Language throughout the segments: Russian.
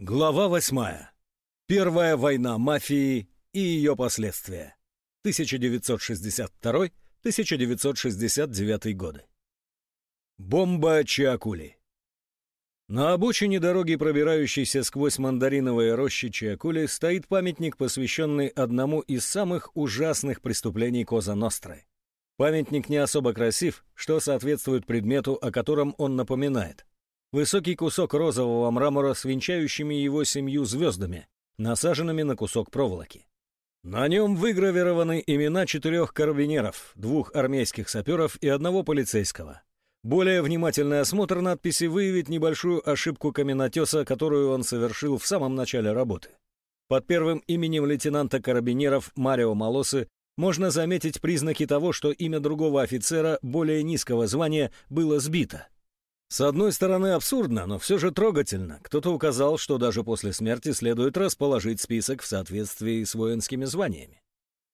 Глава восьмая. Первая война мафии и ее последствия. 1962-1969 годы. Бомба Чиакули. На обочине дороги, пробирающейся сквозь мандариновые рощи Чиакули, стоит памятник, посвященный одному из самых ужасных преступлений Коза Ностры. Памятник не особо красив, что соответствует предмету, о котором он напоминает. Высокий кусок розового мрамора с венчающими его семью звездами, насаженными на кусок проволоки. На нем выгравированы имена четырех карабинеров, двух армейских саперов и одного полицейского. Более внимательный осмотр надписи выявит небольшую ошибку каменотеса, которую он совершил в самом начале работы. Под первым именем лейтенанта карабинеров Марио Малосы можно заметить признаки того, что имя другого офицера более низкого звания было сбито – с одной стороны абсурдно, но все же трогательно. Кто-то указал, что даже после смерти следует расположить список в соответствии с воинскими званиями.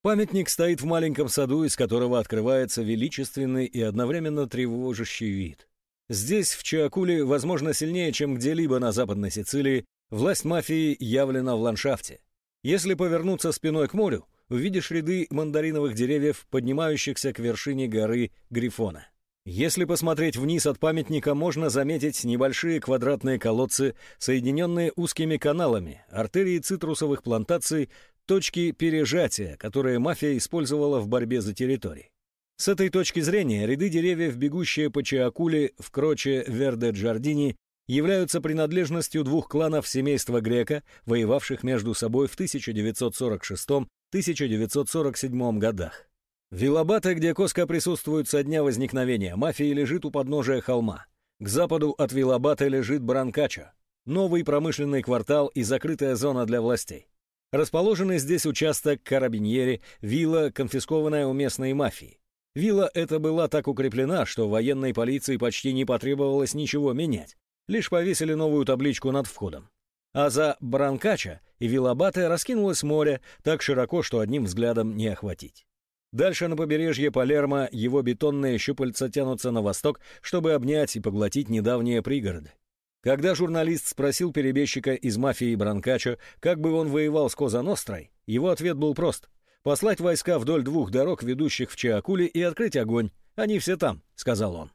Памятник стоит в маленьком саду, из которого открывается величественный и одновременно тревожащий вид. Здесь, в Чиакуле, возможно, сильнее, чем где-либо на Западной Сицилии, власть мафии явлена в ландшафте. Если повернуться спиной к морю, увидишь ряды мандариновых деревьев, поднимающихся к вершине горы Грифона. Если посмотреть вниз от памятника, можно заметить небольшие квадратные колодцы, соединенные узкими каналами, артерии цитрусовых плантаций, точки пережатия, которые мафия использовала в борьбе за территории. С этой точки зрения ряды деревьев, бегущие по Чиакуле в Кроче Верде Джардини, являются принадлежностью двух кланов семейства Грека, воевавших между собой в 1946-1947 годах. Вилабата, где Коска присутствует со дня возникновения мафии, лежит у подножия холма. К западу от Вилабата лежит Бранкачо, новый промышленный квартал и закрытая зона для властей. Расположенный здесь участок Карабиньери, вилла, конфискованная у местной мафии. Вилла эта была так укреплена, что военной полиции почти не потребовалось ничего менять, лишь повесили новую табличку над входом. А за Бранкача и Вилабате раскинулось море так широко, что одним взглядом не охватить. Дальше на побережье Палермо его бетонные щупальца тянутся на восток, чтобы обнять и поглотить недавние пригороды. Когда журналист спросил перебежчика из мафии Бранкачо, как бы он воевал с Коза-Нострой, его ответ был прост — послать войска вдоль двух дорог, ведущих в Чиакуле, и открыть огонь. Они все там, — сказал он.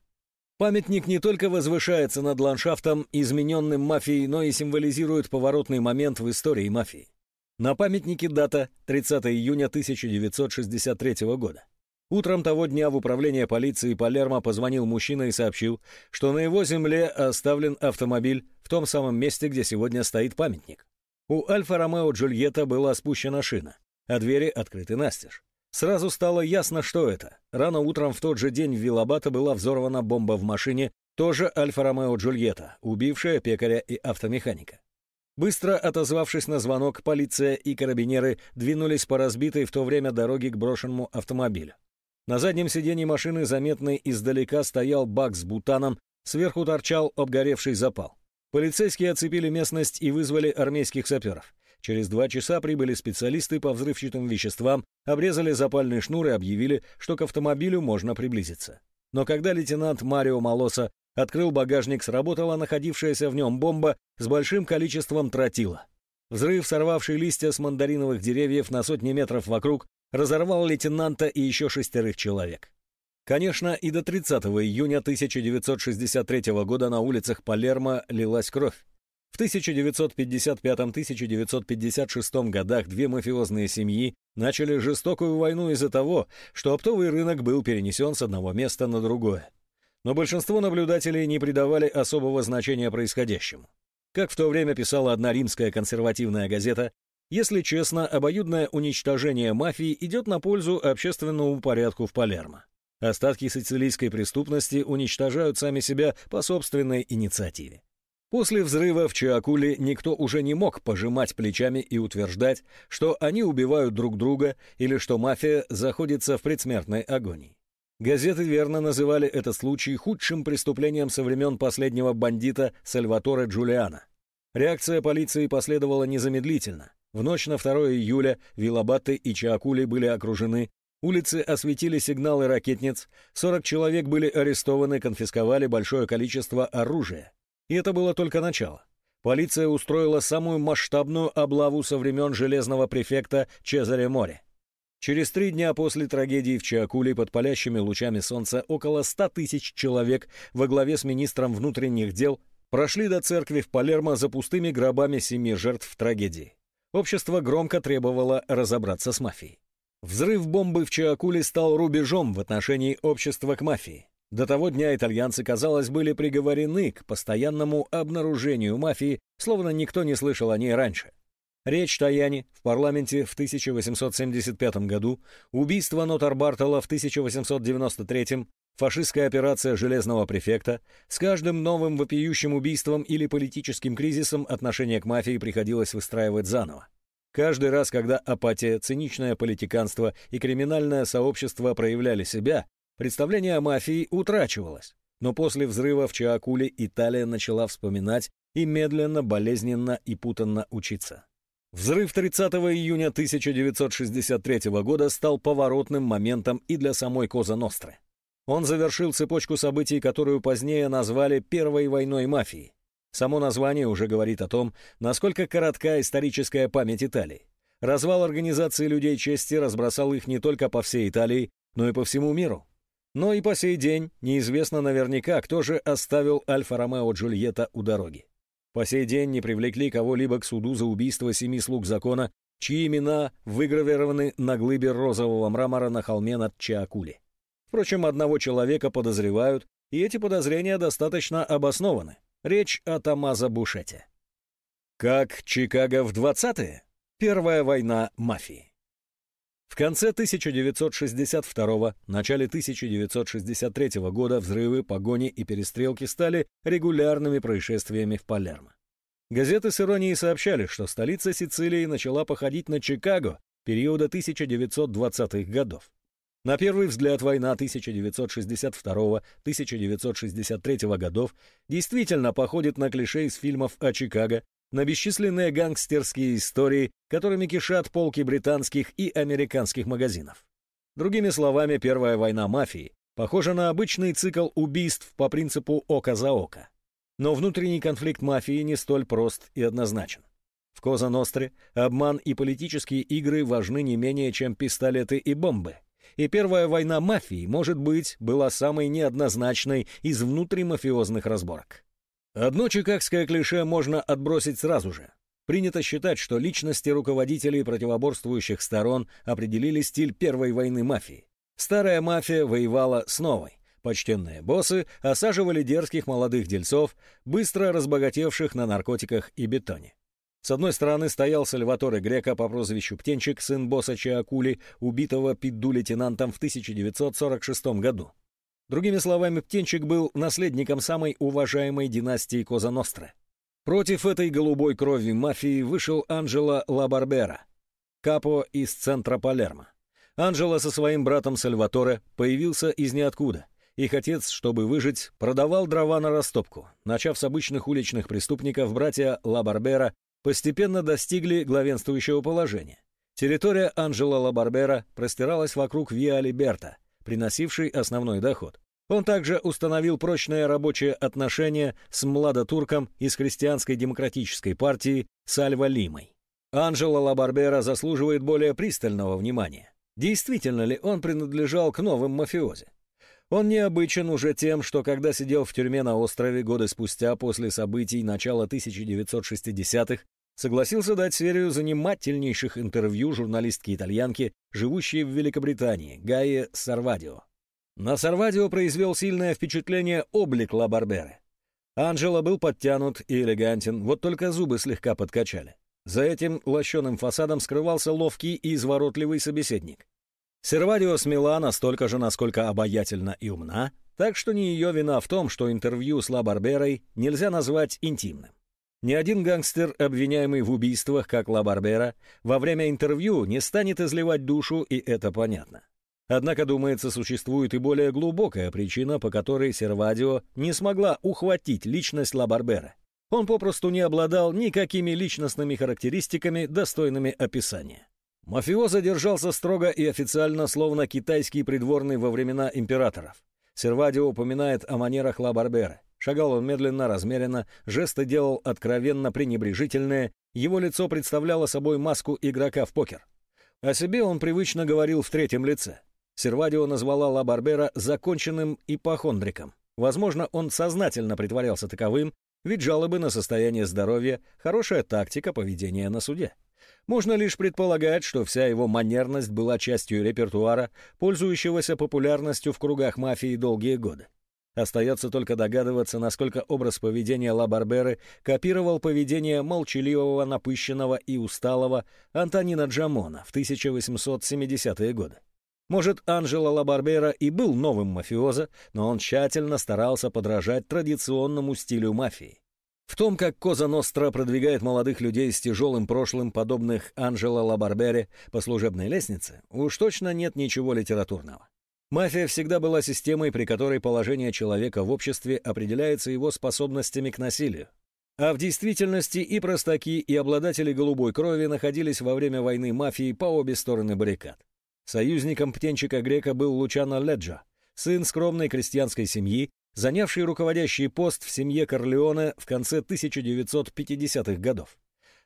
Памятник не только возвышается над ландшафтом, измененным мафией, но и символизирует поворотный момент в истории мафии. На памятнике дата 30 июня 1963 года. Утром того дня в управление полиции Палермо позвонил мужчина и сообщил, что на его земле оставлен автомобиль в том самом месте, где сегодня стоит памятник. У Альфа-Ромео Джульетта была спущена шина, а двери открыты настежь. Сразу стало ясно, что это. Рано утром в тот же день в Вилабата была взорвана бомба в машине, тоже Альфа-Ромео Джульетта, убившая пекаря и автомеханика. Быстро отозвавшись на звонок, полиция и карабинеры двинулись по разбитой в то время дороге к брошенному автомобилю. На заднем сиденье машины заметный издалека стоял бак с бутаном, сверху торчал обгоревший запал. Полицейские оцепили местность и вызвали армейских саперов. Через два часа прибыли специалисты по взрывчатым веществам, обрезали запальный шнур и объявили, что к автомобилю можно приблизиться. Но когда лейтенант Марио Малоса Открыл багажник, сработала находившаяся в нем бомба с большим количеством тротила. Взрыв, сорвавший листья с мандариновых деревьев на сотни метров вокруг, разорвал лейтенанта и еще шестерых человек. Конечно, и до 30 июня 1963 года на улицах Палермо лилась кровь. В 1955-1956 годах две мафиозные семьи начали жестокую войну из-за того, что оптовый рынок был перенесен с одного места на другое но большинство наблюдателей не придавали особого значения происходящему. Как в то время писала одна римская консервативная газета, если честно, обоюдное уничтожение мафии идет на пользу общественному порядку в Палермо. Остатки сицилийской преступности уничтожают сами себя по собственной инициативе. После взрыва в Чиакуле никто уже не мог пожимать плечами и утверждать, что они убивают друг друга или что мафия заходится в предсмертной агонии. Газеты верно называли этот случай худшим преступлением со времен последнего бандита Сальваторе Джулиана. Реакция полиции последовала незамедлительно. В ночь на 2 июля Вилабатты и Чаакули были окружены, улицы осветили сигналы ракетниц, 40 человек были арестованы, конфисковали большое количество оружия. И это было только начало. полиция устроила самую масштабную облаву со времен железного префекта Чезаре Море. Через три дня после трагедии в Чиакуле под палящими лучами солнца около ста тысяч человек во главе с министром внутренних дел прошли до церкви в Палермо за пустыми гробами семи жертв трагедии. Общество громко требовало разобраться с мафией. Взрыв бомбы в Чиакуле стал рубежом в отношении общества к мафии. До того дня итальянцы, казалось, были приговорены к постоянному обнаружению мафии, словно никто не слышал о ней раньше. Речь Таяни в парламенте в 1875 году, убийство Нотар Бартола в 1893, фашистская операция Железного префекта, с каждым новым вопиющим убийством или политическим кризисом отношение к мафии приходилось выстраивать заново. Каждый раз, когда апатия, циничное политиканство и криминальное сообщество проявляли себя, представление о мафии утрачивалось. Но после взрыва в Чаакуле Италия начала вспоминать и медленно, болезненно и путанно учиться. Взрыв 30 июня 1963 года стал поворотным моментом и для самой Коза Ностры. Он завершил цепочку событий, которую позднее назвали «Первой войной мафии». Само название уже говорит о том, насколько коротка историческая память Италии. Развал организации людей чести разбросал их не только по всей Италии, но и по всему миру. Но и по сей день неизвестно наверняка, кто же оставил Альфа-Ромео Джульетта у дороги. По сей день не привлекли кого-либо к суду за убийство семи слуг закона, чьи имена выгравированы на глыбе розового мрамора на холме над Чаакули. Впрочем, одного человека подозревают, и эти подозрения достаточно обоснованы. Речь о Томазо Бушете. Как Чикаго в 20-е? Первая война мафии. В конце 1962 начале 1963 года взрывы, погони и перестрелки стали регулярными происшествиями в Палермо. Газеты с иронией сообщали, что столица Сицилии начала походить на Чикаго периода 1920-х годов. На первый взгляд война 1962-1963 годов действительно походит на клише из фильмов о Чикаго, на бесчисленные гангстерские истории, которыми кишат полки британских и американских магазинов. Другими словами, Первая война мафии похожа на обычный цикл убийств по принципу око за око. Но внутренний конфликт мафии не столь прост и однозначен. В Коза Ностре обман и политические игры важны не менее, чем пистолеты и бомбы – и первая война мафии, может быть, была самой неоднозначной из внутримафиозных разборок. Одно чикагское клише можно отбросить сразу же. Принято считать, что личности руководителей противоборствующих сторон определили стиль первой войны мафии. Старая мафия воевала с новой. Почтенные боссы осаживали дерзких молодых дельцов, быстро разбогатевших на наркотиках и бетоне. С одной стороны стоял Сальваторе Грека по прозвищу Птенчик, сын босса Чиакули, убитого Пидду-лейтенантом в 1946 году. Другими словами, Птенчик был наследником самой уважаемой династии Коза Ностра. Против этой голубой крови мафии вышел Анджело Лабарбера, капо из центра Палермо. Анджело со своим братом Сальваторе появился из ниоткуда. Их отец, чтобы выжить, продавал дрова на растопку. Начав с обычных уличных преступников, братья Лабарбера постепенно достигли главенствующего положения. Территория Анджела Лабарбера простиралась вокруг Виа Либерта, приносившей основной доход. Он также установил прочные рабочие отношения с младотурком из христианской демократической партии Сальва Лимой. Анджело Лабарбера заслуживает более пристального внимания. Действительно ли он принадлежал к новым мафиози? Он необычен уже тем, что когда сидел в тюрьме на острове годы спустя после событий начала 1960-х, согласился дать серию занимательнейших интервью журналистки-итальянки, живущей в Великобритании, Гае Сарвадио. На Сарвадио произвел сильное впечатление облик Ла Барберы. Анджело был подтянут и элегантен, вот только зубы слегка подкачали. За этим лощеным фасадом скрывался ловкий и изворотливый собеседник. Сервадио смела настолько же, насколько обаятельна и умна, так что не ее вина в том, что интервью с Ла Барберой нельзя назвать интимным. Ни один гангстер, обвиняемый в убийствах, как Ла Барбера, во время интервью не станет изливать душу, и это понятно. Однако, думается, существует и более глубокая причина, по которой Сервадио не смогла ухватить личность Ла Барбера. Он попросту не обладал никакими личностными характеристиками, достойными описания. Мафиоза держался строго и официально, словно китайский придворный во времена императоров. Сервадио упоминает о манерах Ла Барбера. Шагал он медленно, размеренно, жесты делал откровенно пренебрежительные, его лицо представляло собой маску игрока в покер. О себе он привычно говорил в третьем лице. Сервадио назвала Ла Барбера законченным ипохондриком. Возможно, он сознательно притворялся таковым, ведь жалобы на состояние здоровья — хорошая тактика поведения на суде. Можно лишь предполагать, что вся его манерность была частью репертуара, пользующегося популярностью в кругах мафии долгие годы. Остается только догадываться, насколько образ поведения Ла Барберы копировал поведение молчаливого, напыщенного и усталого Антонина Джамона в 1870-е годы. Может, Анжело Ла Барбера и был новым мафиозо, но он тщательно старался подражать традиционному стилю мафии. В том, как Коза Ностра продвигает молодых людей с тяжелым прошлым, подобных Анжело Ла Барбере, по служебной лестнице, уж точно нет ничего литературного. Мафия всегда была системой, при которой положение человека в обществе определяется его способностями к насилию. А в действительности и простаки, и обладатели голубой крови находились во время войны мафии по обе стороны баррикад. Союзником птенчика Грека был Лучано Леджа, сын скромной крестьянской семьи, занявший руководящий пост в семье Корлеоне в конце 1950-х годов.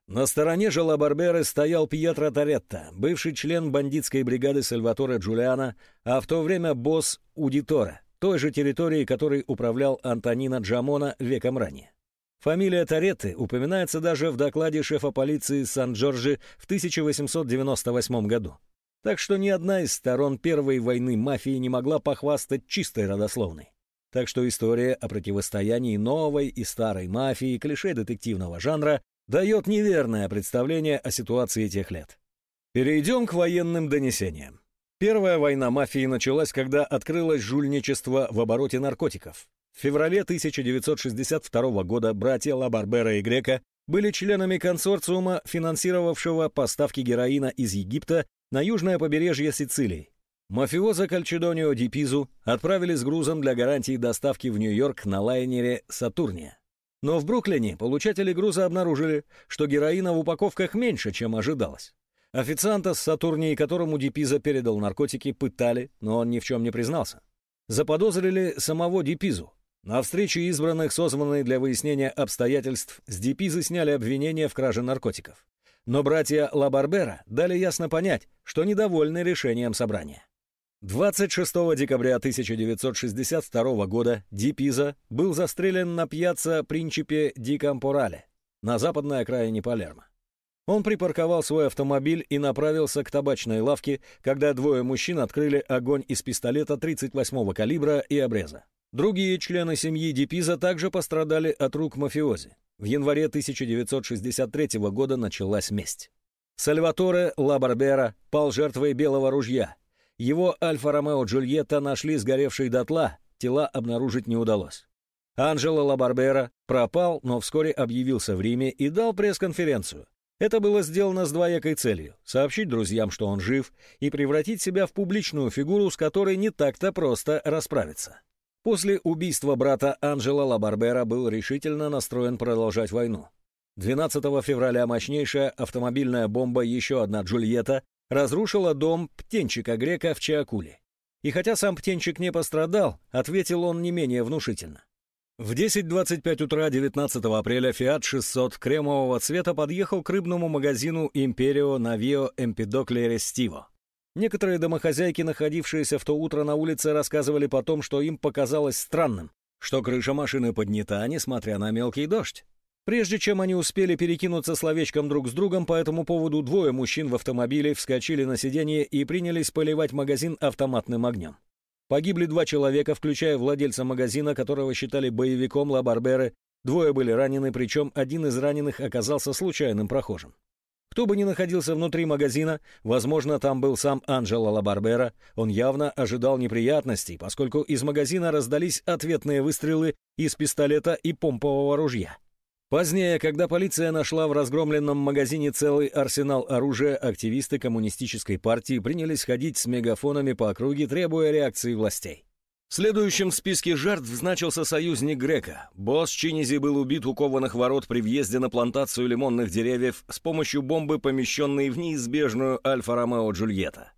На стороне же Барберы стоял Пьетро Торетто, бывший член бандитской бригады Сальватора Джулиана, а в то время босс Удитора, той же территории, которой управлял Антонино Джамона веком ранее. Фамилия Торетты упоминается даже в докладе шефа полиции Сан-Джорджи в 1898 году. Так что ни одна из сторон Первой войны мафии не могла похвастать чистой родословной. Так что история о противостоянии новой и старой мафии, клише детективного жанра, дает неверное представление о ситуации тех лет. Перейдем к военным донесениям. Первая война мафии началась, когда открылось жульничество в обороте наркотиков. В феврале 1962 года братья Ла Барбера и Грека были членами консорциума, финансировавшего поставки героина из Египта на южное побережье Сицилии. Мафиоза Кальчедонио Ди Пизу отправили с грузом для гарантии доставки в Нью-Йорк на лайнере «Сатурния». Но в Бруклине получатели груза обнаружили, что героина в упаковках меньше, чем ожидалось. Официанта с Сатурнией, которому Дипиза передал наркотики, пытали, но он ни в чем не признался. Заподозрили самого Дипизу. На встрече избранных, созванной для выяснения обстоятельств, с Дипизы сняли обвинения в краже наркотиков. Но братья Ла Барбера дали ясно понять, что недовольны решением собрания. 26 декабря 1962 года Ди Пиза был застрелен на пьяцца Принчипе Ди Кампорале на западной окраине Палермо. Он припарковал свой автомобиль и направился к табачной лавке, когда двое мужчин открыли огонь из пистолета 38-го калибра и обреза. Другие члены семьи Дипиза также пострадали от рук мафиози. В январе 1963 года началась месть. Сальваторе Ла Барбера пал жертвой белого ружья – его Альфа-Ромео Джульетта нашли сгоревшей дотла, тела обнаружить не удалось. Анджело Лабарбера пропал, но вскоре объявился в Риме и дал пресс-конференцию. Это было сделано с двоякой целью — сообщить друзьям, что он жив, и превратить себя в публичную фигуру, с которой не так-то просто расправиться. После убийства брата Анджело Лабарбера был решительно настроен продолжать войну. 12 февраля мощнейшая автомобильная бомба «Еще одна Джульетта» разрушила дом птенчика грека в Чаакуле. И хотя сам птенчик не пострадал, ответил он не менее внушительно. В 10.25 утра 19 апреля Fiat 600 кремового цвета подъехал к рыбному магазину Империо Навио Эмпидокле Рестиво. Некоторые домохозяйки, находившиеся в то утро на улице, рассказывали потом, что им показалось странным, что крыша машины поднята, несмотря на мелкий дождь. Прежде чем они успели перекинуться словечком друг с другом по этому поводу, двое мужчин в автомобиле вскочили на сиденье и принялись поливать магазин автоматным огнем. Погибли два человека, включая владельца магазина, которого считали боевиком Ла Барберы. Двое были ранены, причем один из раненых оказался случайным прохожим. Кто бы ни находился внутри магазина, возможно, там был сам Анджело Ла Барбера, он явно ожидал неприятностей, поскольку из магазина раздались ответные выстрелы из пистолета и помпового ружья. Позднее, когда полиция нашла в разгромленном магазине целый арсенал оружия, активисты коммунистической партии принялись ходить с мегафонами по округе, требуя реакции властей. В следующем в списке жертв значился союзник Грека. Босс Чинизи был убит у кованых ворот при въезде на плантацию лимонных деревьев с помощью бомбы, помещенной в неизбежную Альфа-Ромео Джульетта.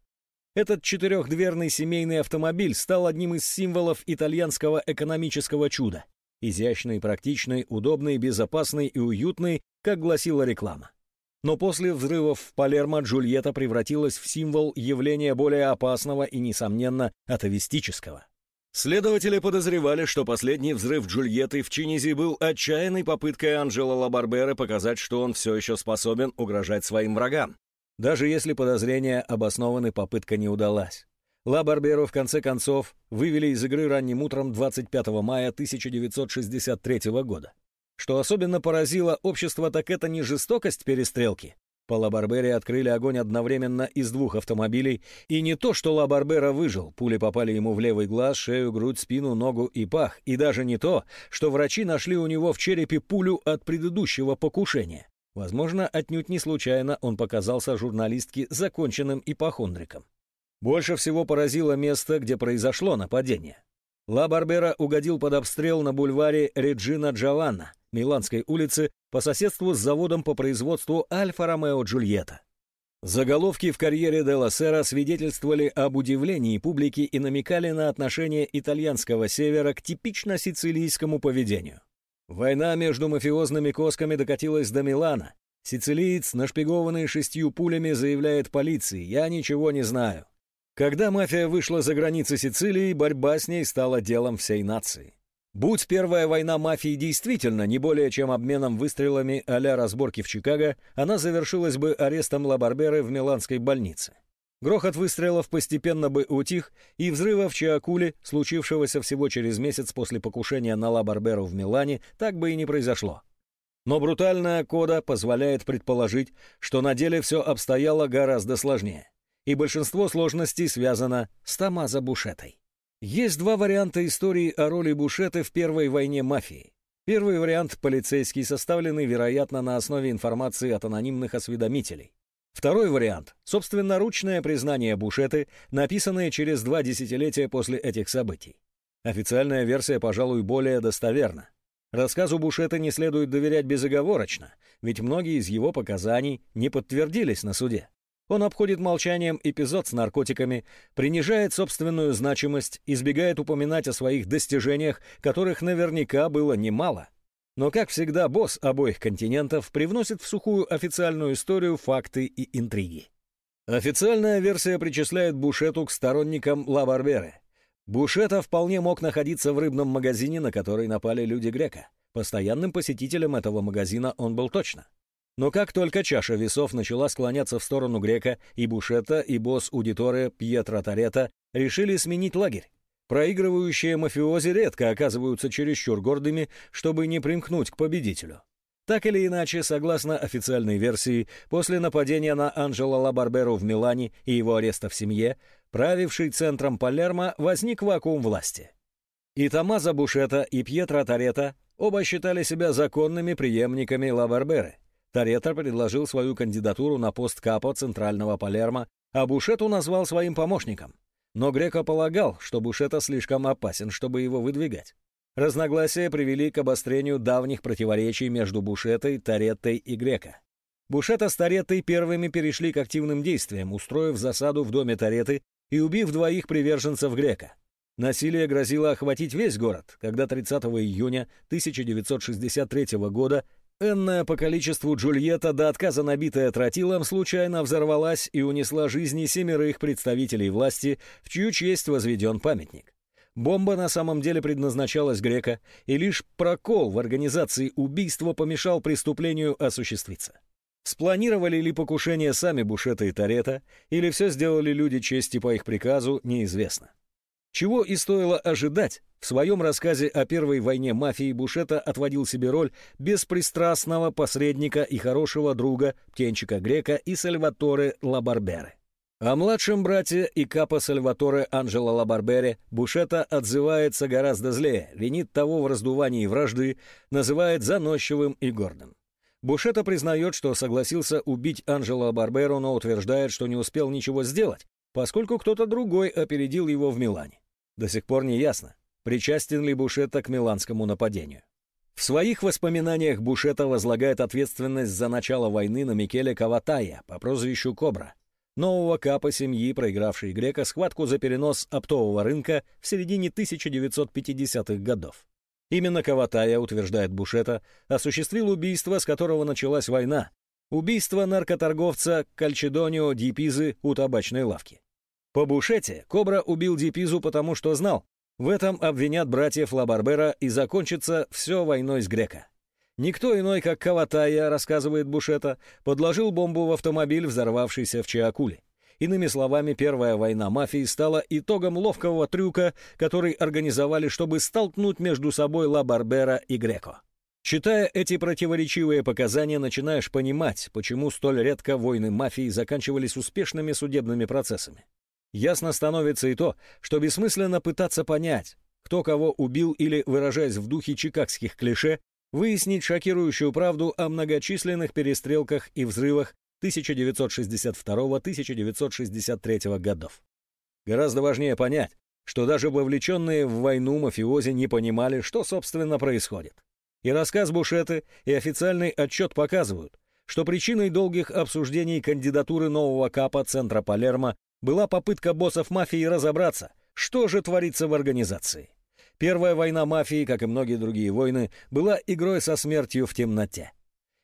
Этот четырехдверный семейный автомобиль стал одним из символов итальянского экономического чуда. Изящный, практичный, удобный, безопасный и уютный, как гласила реклама. Но после взрывов в Палермо Джульетта превратилась в символ явления более опасного и, несомненно, атовистического. Следователи подозревали, что последний взрыв Джульетты в Чинизи был отчаянной попыткой Анджело Ла Барбера показать, что он все еще способен угрожать своим врагам. Даже если подозрения обоснованы, попытка не удалась. Лабарберу в конце концов вывели из игры ранним утром 25 мая 1963 года. Что особенно поразило общество, так это не жестокость перестрелки. По Ла-Барбере открыли огонь одновременно из двух автомобилей, и не то, что Ла-Барбера выжил, пули попали ему в левый глаз, шею, грудь, спину, ногу и пах, и даже не то, что врачи нашли у него в черепе пулю от предыдущего покушения. Возможно, отнюдь не случайно он показался журналистке законченным ипохондриком. Больше всего поразило место, где произошло нападение. Ла Барбера угодил под обстрел на бульваре Реджина Джованна, Миланской улице, по соседству с заводом по производству Альфа-Ромео Джульетта. Заголовки в карьере Делла Сера свидетельствовали об удивлении публики и намекали на отношение итальянского севера к типично сицилийскому поведению. Война между мафиозными косками докатилась до Милана. Сицилиец, нашпигованный шестью пулями, заявляет полиции «Я ничего не знаю». Когда мафия вышла за границы Сицилии, борьба с ней стала делом всей нации. Будь первая война мафии действительно не более чем обменом выстрелами а разборки в Чикаго, она завершилась бы арестом Ла Барберы в миланской больнице. Грохот выстрелов постепенно бы утих, и взрыва в Чиакуле, случившегося всего через месяц после покушения на Ла Барберу в Милане, так бы и не произошло. Но брутальная кода позволяет предположить, что на деле все обстояло гораздо сложнее и большинство сложностей связано с Томазо Бушетой. Есть два варианта истории о роли Бушеты в Первой войне мафии. Первый вариант – полицейский, составленный, вероятно, на основе информации от анонимных осведомителей. Второй вариант – собственноручное признание Бушеты, написанное через два десятилетия после этих событий. Официальная версия, пожалуй, более достоверна. Рассказу Бушета не следует доверять безоговорочно, ведь многие из его показаний не подтвердились на суде. Он обходит молчанием эпизод с наркотиками, принижает собственную значимость, избегает упоминать о своих достижениях, которых наверняка было немало. Но, как всегда, босс обоих континентов привносит в сухую официальную историю факты и интриги. Официальная версия причисляет Бушету к сторонникам Ла. Бушета вполне мог находиться в рыбном магазине, на который напали люди Грека. Постоянным посетителем этого магазина он был точно. Но как только чаша весов начала склоняться в сторону Грека, и Бушетта, и босс Удиторе Пьетро Торетто решили сменить лагерь. Проигрывающие мафиози редко оказываются чересчур гордыми, чтобы не примкнуть к победителю. Так или иначе, согласно официальной версии, после нападения на Анджело Лабарберу в Милане и его ареста в семье, правивший центром Палермо возник вакуум власти. И Томазо Бушета, и Пьетро Торетто оба считали себя законными преемниками Лабарберы. Торетто предложил свою кандидатуру на пост капо центрального Палермо, а Бушету назвал своим помощником. Но Греко полагал, что Бушета слишком опасен, чтобы его выдвигать. Разногласия привели к обострению давних противоречий между Бушетой, Тореттой и Греко. Бушета с Тореттой первыми перешли к активным действиям, устроив засаду в доме Торетты и убив двоих приверженцев Грека. Насилие грозило охватить весь город, когда 30 июня 1963 года Энная по количеству Джульетта, до отказа набитая тротилом, случайно взорвалась и унесла жизни семерых представителей власти, в чью честь возведен памятник. Бомба на самом деле предназначалась Грека, и лишь прокол в организации убийства помешал преступлению осуществиться. Спланировали ли покушение сами Бушета и Торетто, или все сделали люди чести по их приказу, неизвестно. Чего и стоило ожидать, в своем рассказе о первой войне мафии Бушета отводил себе роль беспристрастного посредника и хорошего друга Птенчика Греко и Сальваторе Ла Барбера. О младшем брате и капо Сальваторе Анджело Ла Барбере Бушета отзывается гораздо злее, винит того в раздувании вражды, называет заносчивым и гордым. Бушета признает, что согласился убить Анджело Барберу, но утверждает, что не успел ничего сделать, поскольку кто-то другой опередил его в Милане. До сих пор не ясно, причастен ли Бушетта к миланскому нападению. В своих воспоминаниях Бушетта возлагает ответственность за начало войны на Микеле Каватая по прозвищу Кобра, нового капа семьи, проигравшей Грека схватку за перенос оптового рынка в середине 1950-х годов. Именно Каватая, утверждает Бушета, осуществил убийство, с которого началась война. Убийство наркоторговца Кальчедонио Дипизы у табачной лавки. По Бушете Кобра убил Дипизу, потому что знал, в этом обвинят братьев Лабарбера и закончится все войной с Грека. Никто иной, как Каватая, рассказывает Бушета, подложил бомбу в автомобиль, взорвавшийся в Чиакуле. Иными словами, первая война мафии стала итогом ловкого трюка, который организовали, чтобы столкнуть между собой Ла Барбера и Греко. Читая эти противоречивые показания, начинаешь понимать, почему столь редко войны мафии заканчивались успешными судебными процессами. Ясно становится и то, что бессмысленно пытаться понять, кто кого убил или, выражаясь в духе чикагских клише, выяснить шокирующую правду о многочисленных перестрелках и взрывах 1962-1963 годов. Гораздо важнее понять, что даже вовлеченные в войну мафиози не понимали, что, собственно, происходит. И рассказ Бушеты, и официальный отчет показывают, что причиной долгих обсуждений кандидатуры нового капа центра Палермо была попытка боссов мафии разобраться, что же творится в организации. Первая война мафии, как и многие другие войны, была игрой со смертью в темноте.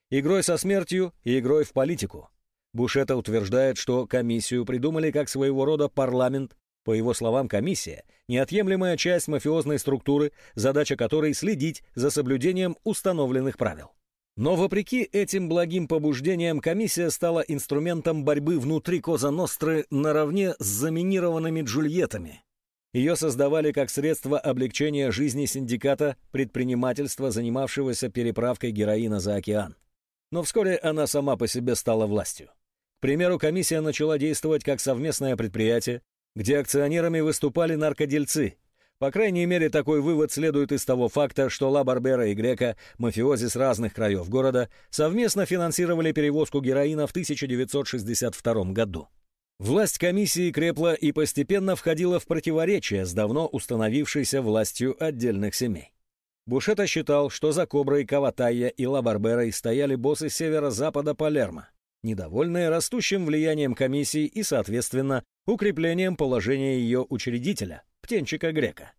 Игрой со смертью и игрой в политику. Бушета утверждает, что комиссию придумали как своего рода парламент. По его словам, комиссия – неотъемлемая часть мафиозной структуры, задача которой – следить за соблюдением установленных правил. Но вопреки этим благим побуждениям комиссия стала инструментом борьбы внутри Коза Ностры наравне с заминированными Джульеттами. Ее создавали как средство облегчения жизни синдиката предпринимательства, занимавшегося переправкой героина за океан но вскоре она сама по себе стала властью. К примеру, комиссия начала действовать как совместное предприятие, где акционерами выступали наркодельцы. По крайней мере, такой вывод следует из того факта, что Ла Барбера и Грека, мафиози с разных краев города, совместно финансировали перевозку героина в 1962 году. Власть комиссии крепла и постепенно входила в противоречие с давно установившейся властью отдельных семей. Бушета считал, что за Коброй, Каватайя и Лабарберой стояли боссы северо-запада Палермо, недовольные растущим влиянием комиссии и, соответственно, укреплением положения ее учредителя, Птенчика Грека.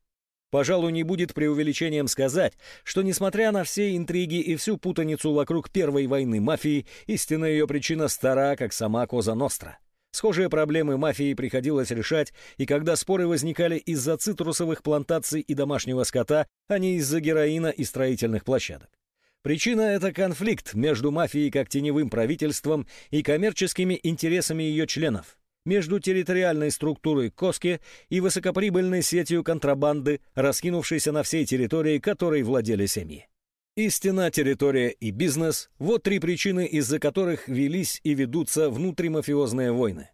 Пожалуй, не будет преувеличением сказать, что, несмотря на все интриги и всю путаницу вокруг Первой войны мафии, истинная ее причина стара, как сама Коза Ностра. Схожие проблемы мафии приходилось решать, и когда споры возникали из-за цитрусовых плантаций и домашнего скота, а не из-за героина и строительных площадок. Причина — это конфликт между мафией как теневым правительством и коммерческими интересами ее членов, между территориальной структурой Коски и высокоприбыльной сетью контрабанды, раскинувшейся на всей территории, которой владели семьи. Истина, территория и бизнес – вот три причины, из-за которых велись и ведутся внутримафиозные войны.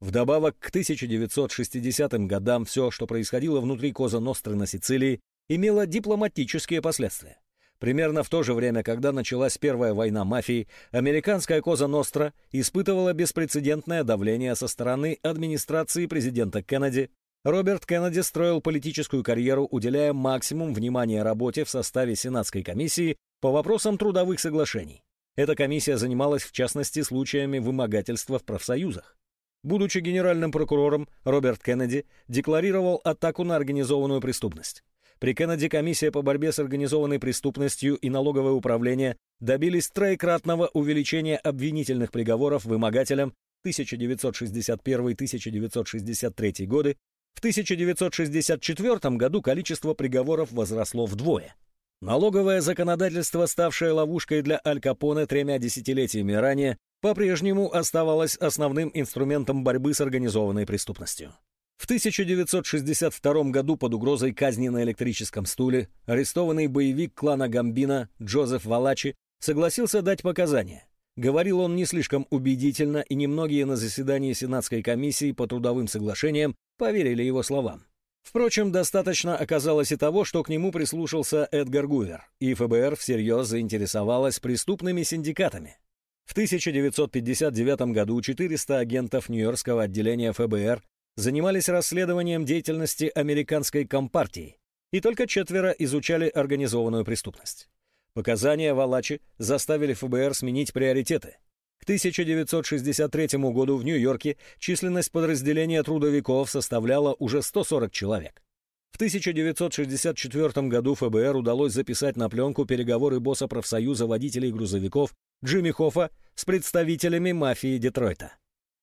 Вдобавок к 1960-м годам все, что происходило внутри Коза Ностры на Сицилии, имело дипломатические последствия. Примерно в то же время, когда началась первая война мафии, американская Коза Ностра испытывала беспрецедентное давление со стороны администрации президента Кеннеди, Роберт Кеннеди строил политическую карьеру, уделяя максимум внимания работе в составе Сенатской комиссии по вопросам трудовых соглашений. Эта комиссия занималась в частности случаями вымогательства в профсоюзах. Будучи генеральным прокурором, Роберт Кеннеди декларировал атаку на организованную преступность. При Кеннеди комиссия по борьбе с организованной преступностью и налоговое управление добились троекратного увеличения обвинительных приговоров вымогателям 1961-1963 годы в 1964 году количество приговоров возросло вдвое. Налоговое законодательство, ставшее ловушкой для Аль Капоне тремя десятилетиями ранее, по-прежнему оставалось основным инструментом борьбы с организованной преступностью. В 1962 году под угрозой казни на электрическом стуле арестованный боевик клана Гамбина Джозеф Валачи согласился дать показания. Говорил он не слишком убедительно, и немногие на заседании Сенатской комиссии по трудовым соглашениям поверили его словам. Впрочем, достаточно оказалось и того, что к нему прислушался Эдгар Гувер, и ФБР всерьез заинтересовалась преступными синдикатами. В 1959 году 400 агентов Нью-Йоркского отделения ФБР занимались расследованием деятельности американской компартии, и только четверо изучали организованную преступность. Показания Валачи заставили ФБР сменить приоритеты – к 1963 году в Нью-Йорке численность подразделения трудовиков составляла уже 140 человек. В 1964 году ФБР удалось записать на пленку переговоры босса профсоюза водителей грузовиков Джимми Хоффа с представителями мафии Детройта.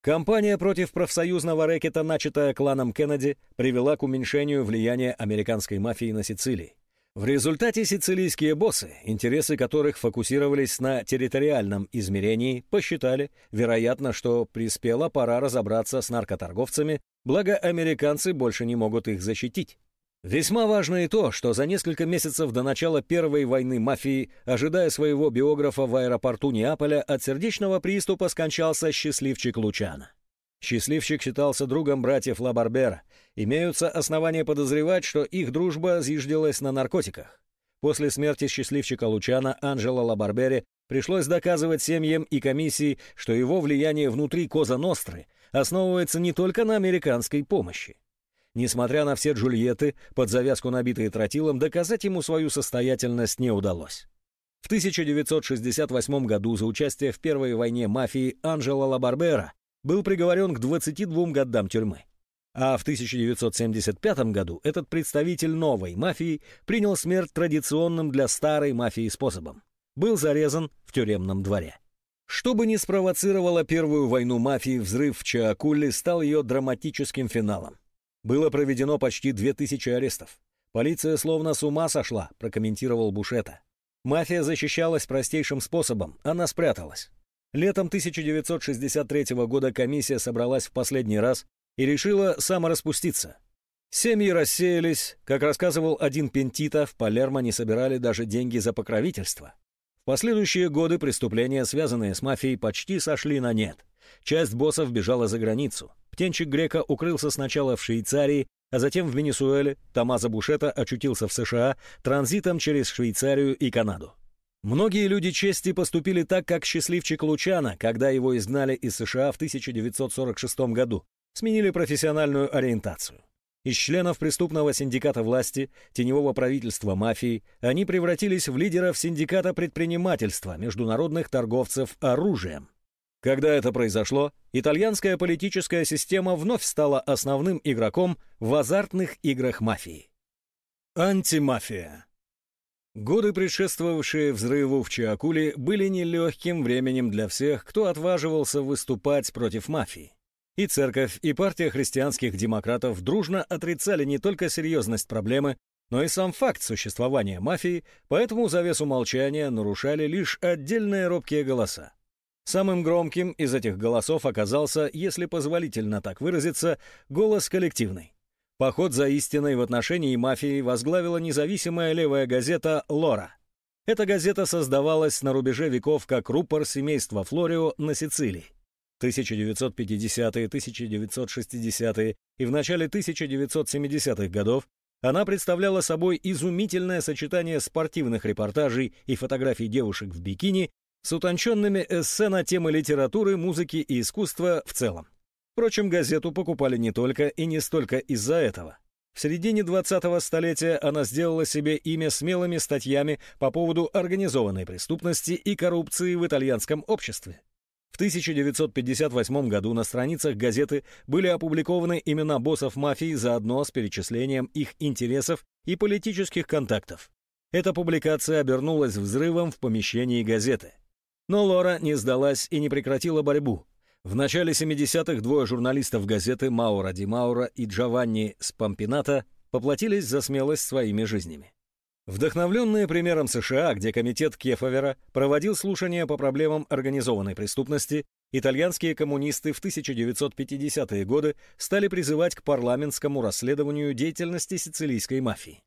Кампания против профсоюзного рэкета, начатая кланом Кеннеди, привела к уменьшению влияния американской мафии на Сицилии. В результате сицилийские боссы, интересы которых фокусировались на территориальном измерении, посчитали, вероятно, что приспела пора разобраться с наркоторговцами, благо американцы больше не могут их защитить. Весьма важно и то, что за несколько месяцев до начала Первой войны мафии, ожидая своего биографа в аэропорту Неаполя, от сердечного приступа скончался счастливчик Лучана. Счастливчик считался другом братьев Ла Барбера. Имеются основания подозревать, что их дружба зиждилась на наркотиках. После смерти счастливчика Лучана Анджело Ла Барбере пришлось доказывать семьям и комиссии, что его влияние внутри Коза Ностры основывается не только на американской помощи. Несмотря на все Джульетты, под завязку набитые тротилом, доказать ему свою состоятельность не удалось. В 1968 году за участие в Первой войне мафии Анджело Лабарбера был приговорен к 22 годам тюрьмы. А в 1975 году этот представитель новой мафии принял смерть традиционным для старой мафии способом. Был зарезан в тюремном дворе. Что бы ни спровоцировало Первую войну мафии, взрыв в Чаакулле стал ее драматическим финалом. Было проведено почти две тысячи арестов. Полиция словно с ума сошла, прокомментировал Бушета. Мафия защищалась простейшим способом, она спряталась. Летом 1963 года комиссия собралась в последний раз и решила самораспуститься. Семьи рассеялись, как рассказывал один Пентита, в Палермо не собирали даже деньги за покровительство. В последующие годы преступления, связанные с мафией, почти сошли на нет. Часть боссов бежала за границу. Птенчик Грека укрылся сначала в Швейцарии, а затем в Венесуэле, Томазо Бушета очутился в США транзитом через Швейцарию и Канаду. Многие люди чести поступили так, как счастливчик Лучана, когда его изгнали из США в 1946 году, сменили профессиональную ориентацию. Из членов преступного синдиката власти, теневого правительства мафии, они превратились в лидеров синдиката предпринимательства, международных торговцев оружием. Когда это произошло, итальянская политическая система вновь стала основным игроком в азартных играх мафии. Антимафия Годы, предшествовавшие взрыву в Чиакуле, были нелегким временем для всех, кто отваживался выступать против мафии. И церковь, и партия христианских демократов дружно отрицали не только серьезность проблемы, но и сам факт существования мафии, поэтому завесу молчания нарушали лишь отдельные робкие голоса. Самым громким из этих голосов оказался, если позволительно так выразиться, голос коллективный. Поход за истиной в отношении мафии возглавила независимая левая газета «Лора». Эта газета создавалась на рубеже веков как рупор семейства Флорио на Сицилии. 1950-е, 1960-е и в начале 1970-х годов она представляла собой изумительное сочетание спортивных репортажей и фотографий девушек в бикини с утонченными эссе на темы литературы, музыки и искусства в целом. Впрочем, газету покупали не только и не столько из-за этого. В середине 20-го столетия она сделала себе имя смелыми статьями по поводу организованной преступности и коррупции в итальянском обществе. В 1958 году на страницах газеты были опубликованы имена боссов мафии заодно с перечислением их интересов и политических контактов. Эта публикация обернулась взрывом в помещении газеты. Но Лора не сдалась и не прекратила борьбу. В начале 70-х двое журналистов газеты Маура Ди Маура и Джованни Спампината поплатились за смелость своими жизнями. Вдохновленные примером США, где комитет Кефавера проводил слушания по проблемам организованной преступности, итальянские коммунисты в 1950-е годы стали призывать к парламентскому расследованию деятельности сицилийской мафии.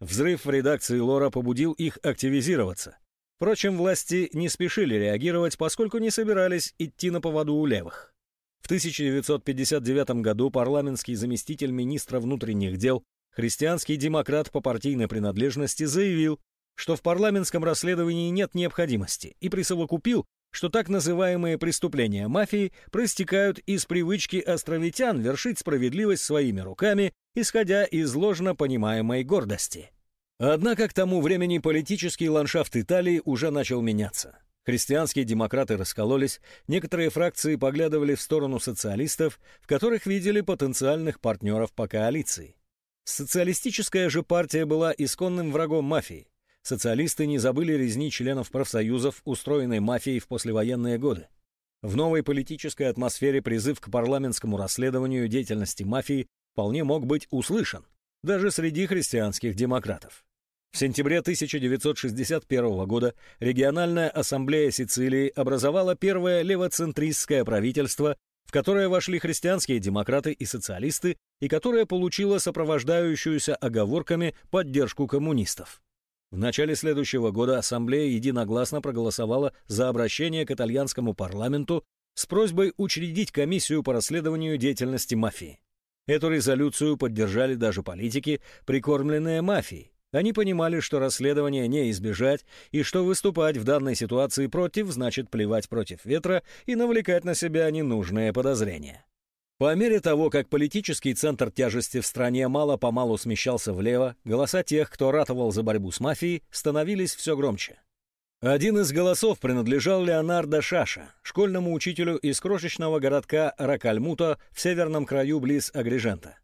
Взрыв в редакции Лора побудил их активизироваться. Впрочем, власти не спешили реагировать, поскольку не собирались идти на поводу у левых. В 1959 году парламентский заместитель министра внутренних дел, христианский демократ по партийной принадлежности, заявил, что в парламентском расследовании нет необходимости, и присовокупил, что так называемые преступления мафии проистекают из привычки островитян вершить справедливость своими руками, исходя из ложно понимаемой гордости. Однако к тому времени политический ландшафт Италии уже начал меняться. Христианские демократы раскололись, некоторые фракции поглядывали в сторону социалистов, в которых видели потенциальных партнеров по коалиции. Социалистическая же партия была исконным врагом мафии. Социалисты не забыли резни членов профсоюзов, устроенной мафией в послевоенные годы. В новой политической атмосфере призыв к парламентскому расследованию деятельности мафии вполне мог быть услышан, даже среди христианских демократов. В сентябре 1961 года региональная ассамблея Сицилии образовала первое левоцентристское правительство, в которое вошли христианские демократы и социалисты, и которое получило сопровождающуюся оговорками поддержку коммунистов. В начале следующего года Ассамблея единогласно проголосовала за обращение к итальянскому парламенту с просьбой учредить комиссию по расследованию деятельности мафии. Эту резолюцию поддержали даже политики, прикормленные мафией. Они понимали, что расследование не избежать, и что выступать в данной ситуации против значит плевать против ветра и навлекать на себя ненужные подозрения. По мере того, как политический центр тяжести в стране мало-помалу смещался влево, голоса тех, кто ратовал за борьбу с мафией, становились все громче. Один из голосов принадлежал Леонардо Шаша, школьному учителю из крошечного городка Ракальмута в северном краю близ Агрижента.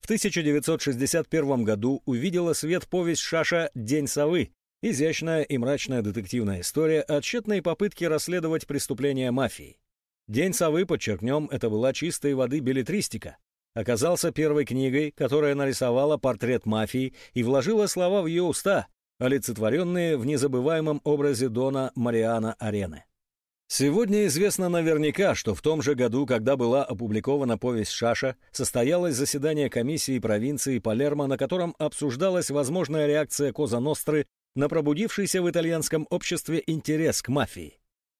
В 1961 году увидела свет повесть Шаша «День совы», изящная и мрачная детективная история о тщетной попытке расследовать преступления мафии. «День совы», подчеркнем, это была чистой воды билетристика. Оказался первой книгой, которая нарисовала портрет мафии и вложила слова в ее уста, олицетворенные в незабываемом образе Дона Мариана Арены. Сегодня известно наверняка, что в том же году, когда была опубликована повесть Шаша, состоялось заседание комиссии провинции Палермо, на котором обсуждалась возможная реакция Коза Ностры на пробудившийся в итальянском обществе интерес к мафии.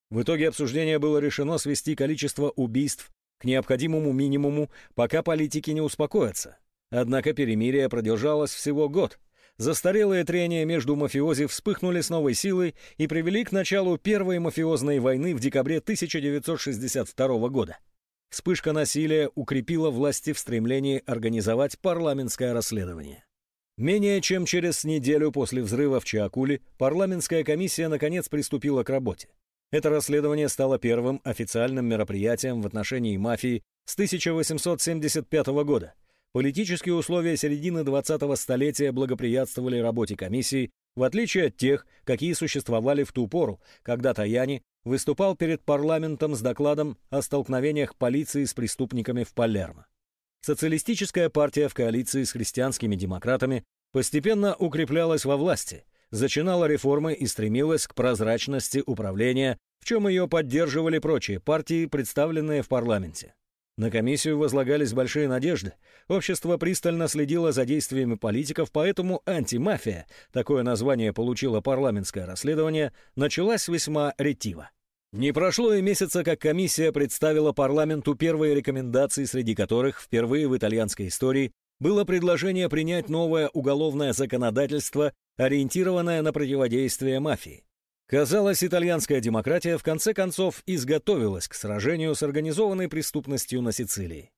В итоге обсуждения было решено свести количество убийств к необходимому минимуму, пока политики не успокоятся. Однако перемирие продержалось всего год – Застарелые трения между мафиози вспыхнули с новой силой и привели к началу Первой мафиозной войны в декабре 1962 года. Вспышка насилия укрепила власти в стремлении организовать парламентское расследование. Менее чем через неделю после взрыва в Чиакуле парламентская комиссия наконец приступила к работе. Это расследование стало первым официальным мероприятием в отношении мафии с 1875 года, Политические условия середины 20-го столетия благоприятствовали работе комиссии, в отличие от тех, какие существовали в ту пору, когда Таяни выступал перед парламентом с докладом о столкновениях полиции с преступниками в Палермо. Социалистическая партия в коалиции с христианскими демократами постепенно укреплялась во власти, зачинала реформы и стремилась к прозрачности управления, в чем ее поддерживали прочие партии, представленные в парламенте. На комиссию возлагались большие надежды. Общество пристально следило за действиями политиков, поэтому антимафия, такое название получило парламентское расследование, началась весьма ретиво. Не прошло и месяца, как комиссия представила парламенту первые рекомендации, среди которых впервые в итальянской истории было предложение принять новое уголовное законодательство, ориентированное на противодействие мафии. Казалось, итальянская демократия в конце концов изготовилась к сражению с организованной преступностью на Сицилии.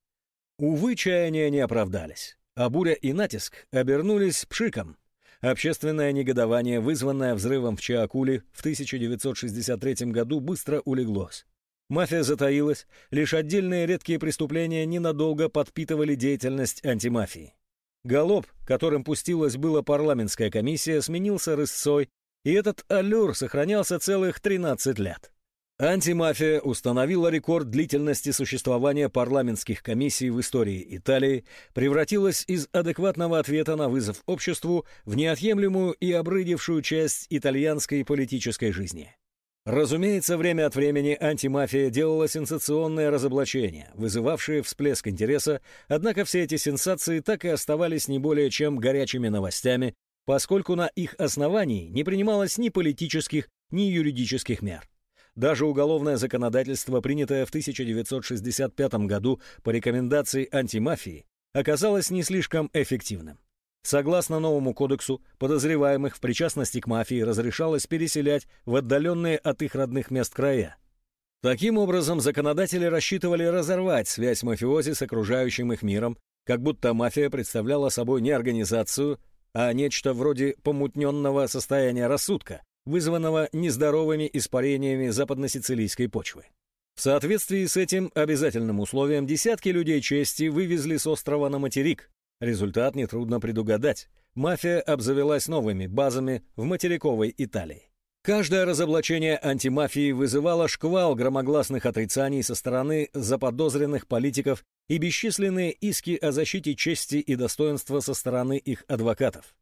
Увы, чаяния не оправдались, а буря и натиск обернулись пшиком. Общественное негодование, вызванное взрывом в Чаакуле в 1963 году, быстро улеглось. Мафия затаилась, лишь отдельные редкие преступления ненадолго подпитывали деятельность антимафии. Галоп, которым пустилась была парламентская комиссия, сменился рысцой, и этот аллюр сохранялся целых 13 лет. Антимафия установила рекорд длительности существования парламентских комиссий в истории Италии, превратилась из адекватного ответа на вызов обществу в неотъемлемую и обрыдевшую часть итальянской политической жизни. Разумеется, время от времени антимафия делала сенсационные разоблачения, вызывавшие всплеск интереса, однако все эти сенсации так и оставались не более чем горячими новостями, поскольку на их основании не принималось ни политических, ни юридических мер. Даже уголовное законодательство, принятое в 1965 году по рекомендации антимафии, оказалось не слишком эффективным. Согласно новому кодексу, подозреваемых в причастности к мафии разрешалось переселять в отдаленные от их родных мест края. Таким образом, законодатели рассчитывали разорвать связь мафиози с окружающим их миром, как будто мафия представляла собой не организацию, а нечто вроде помутненного состояния рассудка, вызванного нездоровыми испарениями западно-сицилийской почвы. В соответствии с этим обязательным условием десятки людей чести вывезли с острова на материк, Результат нетрудно предугадать. Мафия обзавелась новыми базами в материковой Италии. Каждое разоблачение антимафии вызывало шквал громогласных отрицаний со стороны заподозренных политиков и бесчисленные иски о защите чести и достоинства со стороны их адвокатов.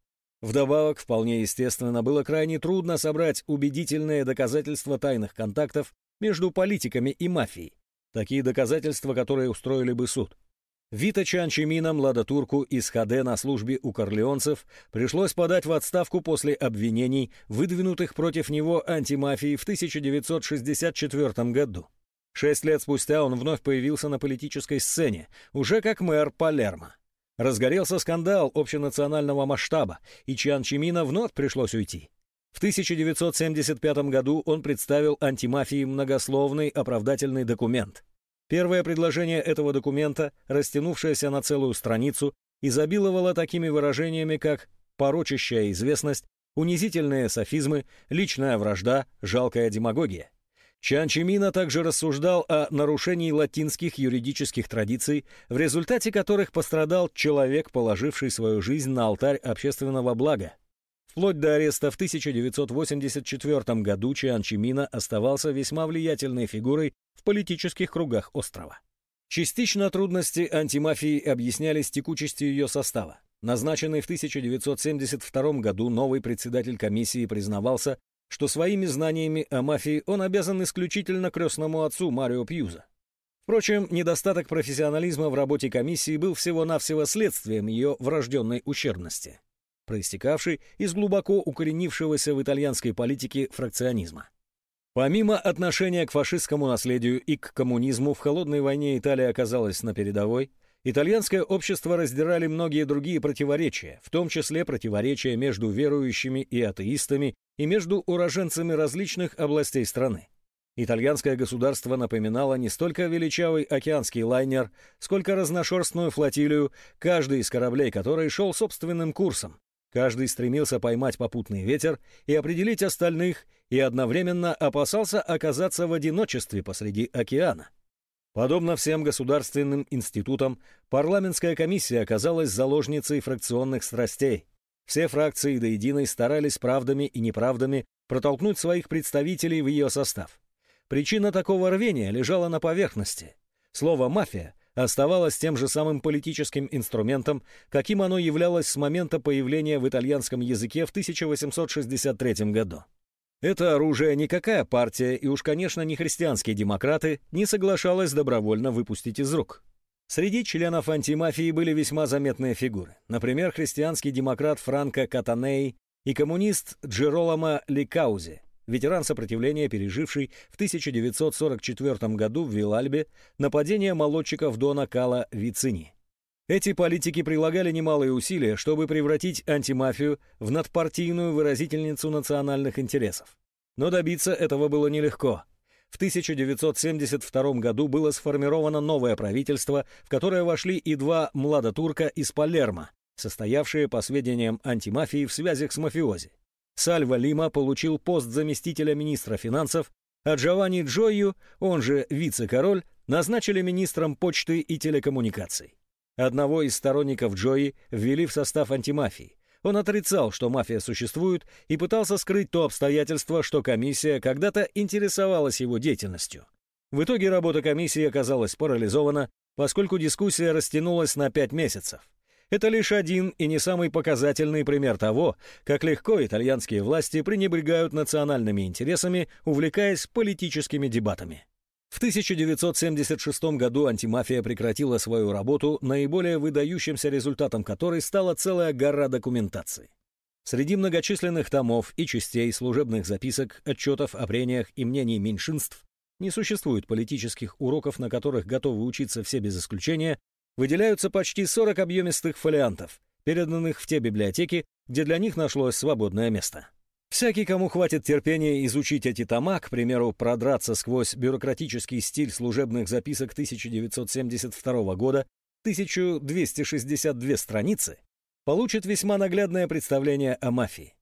Вдобавок, вполне естественно, было крайне трудно собрать убедительные доказательства тайных контактов между политиками и мафией, такие доказательства, которые устроили бы суд. Вита Чанчимина, младотурку из Хаде на службе у корлеонцев, пришлось подать в отставку после обвинений, выдвинутых против него антимафией в 1964 году. Шесть лет спустя он вновь появился на политической сцене, уже как мэр Палермо. Разгорелся скандал общенационального масштаба, и Чан Чимина вновь пришлось уйти. В 1975 году он представил антимафии многословный оправдательный документ. Первое предложение этого документа, растянувшееся на целую страницу, изобиловало такими выражениями, как «порочащая известность», «унизительные софизмы», «личная вражда», «жалкая демагогия». Чан Чимина также рассуждал о нарушении латинских юридических традиций, в результате которых пострадал человек, положивший свою жизнь на алтарь общественного блага. Вплоть до ареста в 1984 году Чан Чимина оставался весьма влиятельной фигурой в политических кругах острова. Частично трудности антимафии объяснялись текучестью ее состава. Назначенный в 1972 году новый председатель комиссии признавался, что своими знаниями о мафии он обязан исключительно крестному отцу Марио Пьюза. Впрочем, недостаток профессионализма в работе комиссии был всего-навсего следствием ее врожденной ущербности, проистекавшей из глубоко укоренившегося в итальянской политике фракционизма. Помимо отношения к фашистскому наследию и к коммунизму, в холодной войне Италия оказалась на передовой, итальянское общество раздирали многие другие противоречия, в том числе противоречия между верующими и атеистами и между уроженцами различных областей страны. Итальянское государство напоминало не столько величавый океанский лайнер, сколько разношерстную флотилию, каждый из кораблей которой шел собственным курсом. Каждый стремился поймать попутный ветер и определить остальных, и одновременно опасался оказаться в одиночестве посреди океана. Подобно всем государственным институтам, парламентская комиссия оказалась заложницей фракционных страстей. Все фракции до единой старались правдами и неправдами протолкнуть своих представителей в ее состав. Причина такого рвения лежала на поверхности. Слово «мафия» оставалось тем же самым политическим инструментом, каким оно являлось с момента появления в итальянском языке в 1863 году. Это оружие никакая партия, и уж, конечно, не христианские демократы, не соглашалась добровольно выпустить из рук. Среди членов антимафии были весьма заметные фигуры. Например, христианский демократ Франко Катаней и коммунист Джероломо Ликаузи, ветеран сопротивления, переживший в 1944 году в Вилальбе нападение молодчиков Дона Кала Вицини. Эти политики прилагали немалые усилия, чтобы превратить антимафию в надпартийную выразительницу национальных интересов. Но добиться этого было нелегко. В 1972 году было сформировано новое правительство, в которое вошли и два младотурка из Палермо, состоявшие, по сведениям антимафии, в связях с мафиози. Сальва Лима получил пост заместителя министра финансов, а Джованни Джойю, он же вице-король, назначили министром почты и телекоммуникаций. Одного из сторонников Джои ввели в состав антимафии. Он отрицал, что мафия существует, и пытался скрыть то обстоятельство, что комиссия когда-то интересовалась его деятельностью. В итоге работа комиссии оказалась парализована, поскольку дискуссия растянулась на пять месяцев. Это лишь один и не самый показательный пример того, как легко итальянские власти пренебрегают национальными интересами, увлекаясь политическими дебатами. В 1976 году антимафия прекратила свою работу, наиболее выдающимся результатом которой стала целая гора документации. Среди многочисленных томов и частей служебных записок, отчетов о прениях и мнений меньшинств не существует политических уроков, на которых готовы учиться все без исключения, выделяются почти 40 объемистых фолиантов, переданных в те библиотеки, где для них нашлось свободное место. Всякий, кому хватит терпения изучить эти тома, к примеру, продраться сквозь бюрократический стиль служебных записок 1972 года, 1262 страницы, получит весьма наглядное представление о мафии.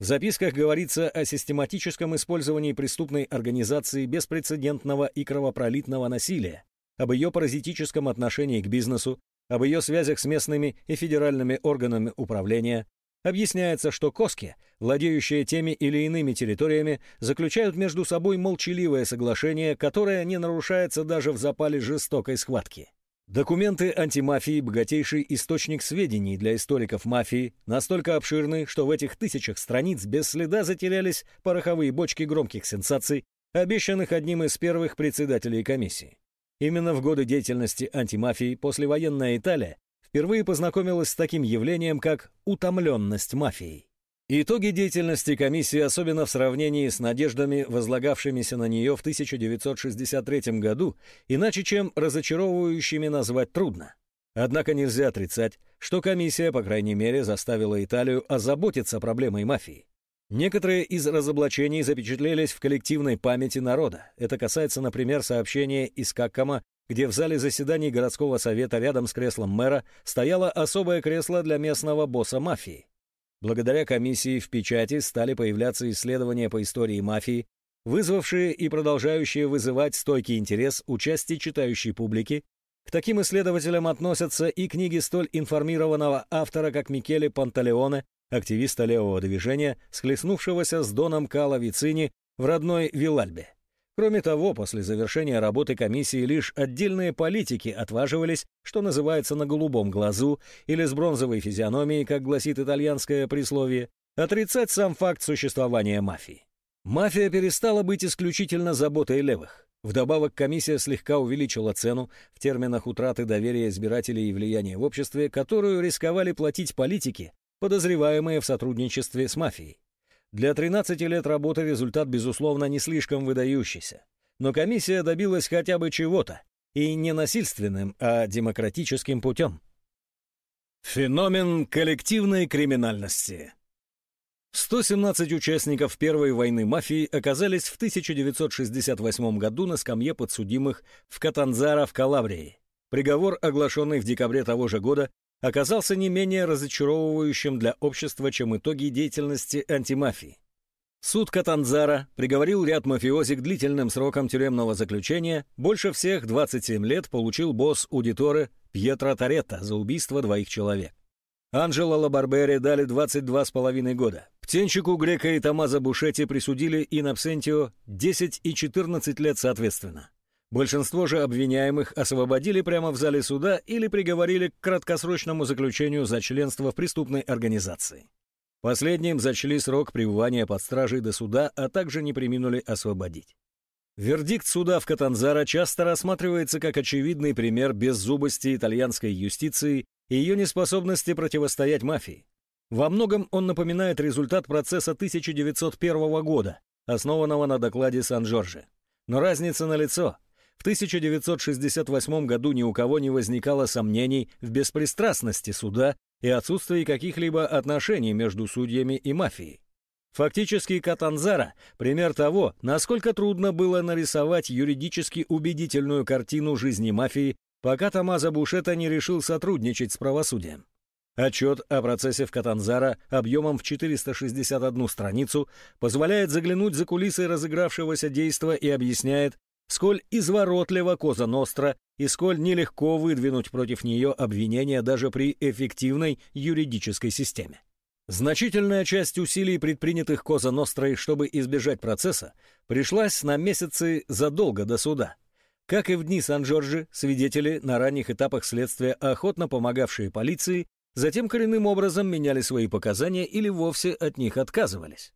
В записках говорится о систематическом использовании преступной организации беспрецедентного и кровопролитного насилия, об ее паразитическом отношении к бизнесу, об ее связях с местными и федеральными органами управления, Объясняется, что коски, владеющие теми или иными территориями, заключают между собой молчаливое соглашение, которое не нарушается даже в запале жестокой схватки. Документы антимафии – богатейший источник сведений для историков мафии, настолько обширный, что в этих тысячах страниц без следа затерялись пороховые бочки громких сенсаций, обещанных одним из первых председателей комиссии. Именно в годы деятельности антимафии послевоенная Италия впервые познакомилась с таким явлением, как утомленность мафией. Итоги деятельности комиссии, особенно в сравнении с надеждами, возлагавшимися на нее в 1963 году, иначе чем разочаровывающими назвать трудно. Однако нельзя отрицать, что комиссия, по крайней мере, заставила Италию озаботиться проблемой мафии. Некоторые из разоблачений запечатлелись в коллективной памяти народа. Это касается, например, сообщения из Каккома где в зале заседаний городского совета рядом с креслом мэра стояло особое кресло для местного босса мафии. Благодаря комиссии в печати стали появляться исследования по истории мафии, вызвавшие и продолжающие вызывать стойкий интерес у части читающей публики. К таким исследователям относятся и книги столь информированного автора, как Микеле Панталеоне, активиста левого движения, схлестнувшегося с Доном Кала Вицини в родной Вилальбе. Кроме того, после завершения работы комиссии лишь отдельные политики отваживались, что называется, на голубом глазу или с бронзовой физиономией, как гласит итальянское присловие, отрицать сам факт существования мафии. Мафия перестала быть исключительно заботой левых. Вдобавок комиссия слегка увеличила цену в терминах утраты доверия избирателей и влияния в обществе, которую рисковали платить политики, подозреваемые в сотрудничестве с мафией. Для 13 лет работы результат, безусловно, не слишком выдающийся. Но комиссия добилась хотя бы чего-то. И не насильственным, а демократическим путем. Феномен коллективной криминальности 117 участников Первой войны мафии оказались в 1968 году на скамье подсудимых в Катанзаро в Калабрии. Приговор, оглашенный в декабре того же года, оказался не менее разочаровывающим для общества, чем итоги деятельности антимафии. Суд Катанзара приговорил ряд мафиози к длительным срокам тюремного заключения, больше всех 27 лет получил босс Удиторе Пьетро Торетто за убийство двоих человек. Анджело Лабарбери дали 22,5 года. Птенчику Грека и Томазо Бушетти присудили in absentio 10 и 14 лет соответственно. Большинство же обвиняемых освободили прямо в зале суда или приговорили к краткосрочному заключению за членство в преступной организации. Последним зачли срок пребывания под стражей до суда, а также не приминули освободить. Вердикт суда в Катанзаро часто рассматривается как очевидный пример беззубости итальянской юстиции и ее неспособности противостоять мафии. Во многом он напоминает результат процесса 1901 года, основанного на докладе Сан-Джорджи. Но разница налицо – в 1968 году ни у кого не возникало сомнений в беспристрастности суда и отсутствии каких-либо отношений между судьями и мафией. Фактически Катанзара – пример того, насколько трудно было нарисовать юридически убедительную картину жизни мафии, пока Томазо Бушета не решил сотрудничать с правосудием. Отчет о процессе в Катанзара объемом в 461 страницу позволяет заглянуть за кулисы разыгравшегося действа и объясняет, сколь изворотлива Коза Ностра и сколь нелегко выдвинуть против нее обвинения даже при эффективной юридической системе. Значительная часть усилий, предпринятых Коза Нострой, чтобы избежать процесса, пришлась на месяцы задолго до суда. Как и в дни Сан-Джорджи, свидетели на ранних этапах следствия, охотно помогавшие полиции, затем коренным образом меняли свои показания или вовсе от них отказывались.